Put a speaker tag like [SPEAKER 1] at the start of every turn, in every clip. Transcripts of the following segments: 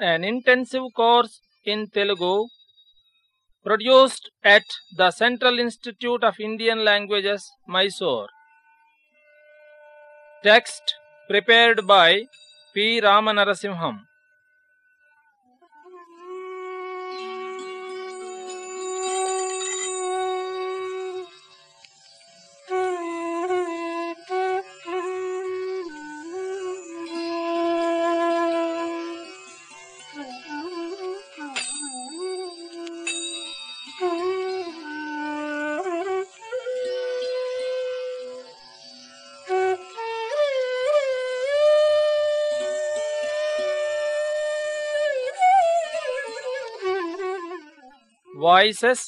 [SPEAKER 1] an intensive course in Telugu produced at the Central Institute of Indian Languages, Mysore. Text prepared by P. Ramanarasimham. Voices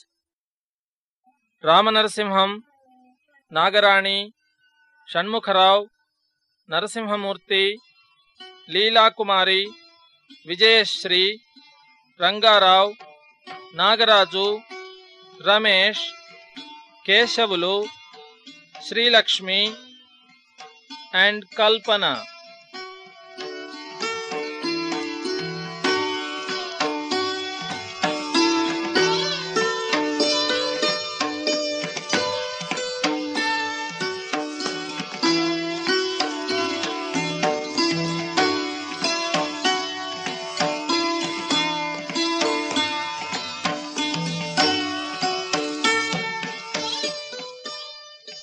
[SPEAKER 1] Ramanarasimham Nagarani Shanmukharao Narasimhamurthy Leelakumari Vijayasri Rangarao Nagaraju Ramesh Keshavulu Srilakshmi and Kalpana.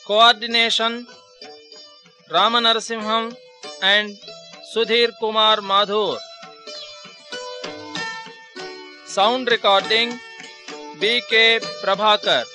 [SPEAKER 1] Coordination Ramanarasimham and Sudhir Kumar Madhur. Sound recording BK Prabhakar.